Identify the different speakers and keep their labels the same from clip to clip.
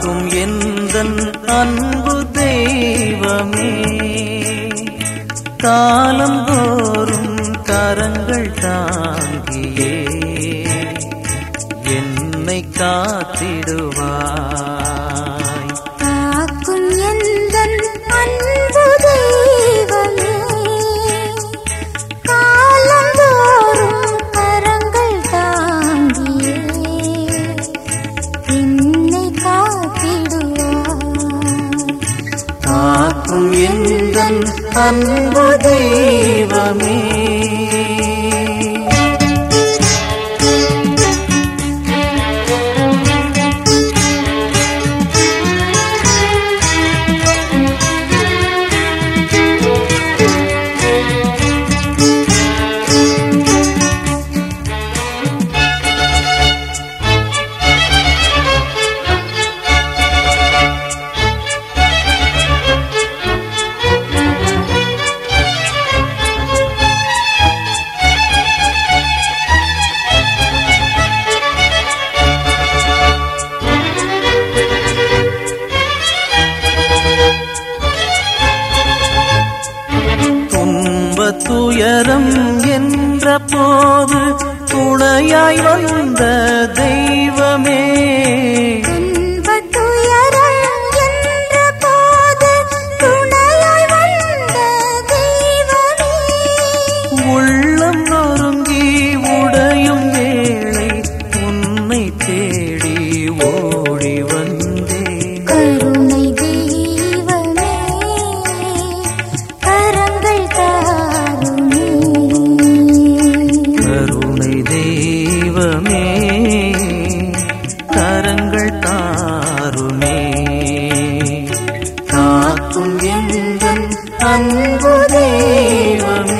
Speaker 1: காக்கும் எந்தன் அன்பு தெய்வமே? காலந்தோறும் கரங்கள் தாங்கியே. என்னை
Speaker 2: காத்திடும் അൻപു ദൈവമേ துயரம் என்ற போது துணையாய் வந்த தெய்வம் ஆகும் எங்கள் அன்பு தெய்வமே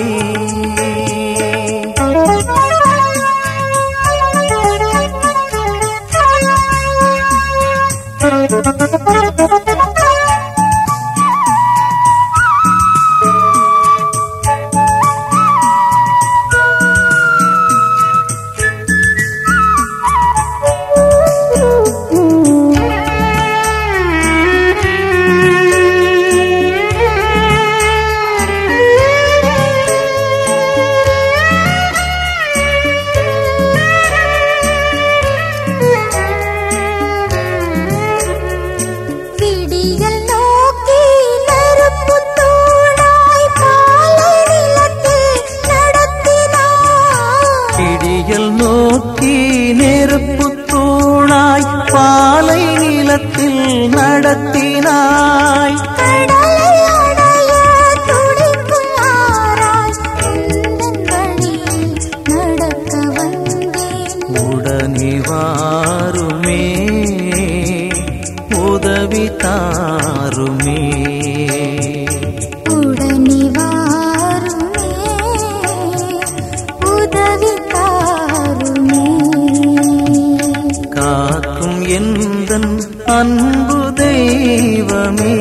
Speaker 2: தெய்வமே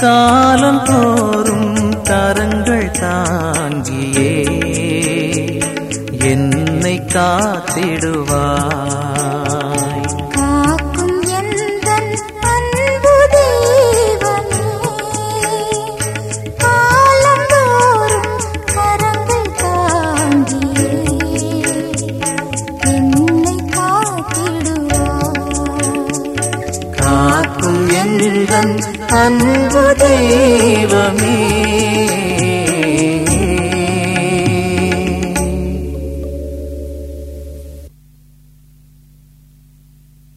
Speaker 2: காலம் தோறும் தரங்கள் தாங்கியே என்னை காத்திடுவார் அன்பு தெய்வமே.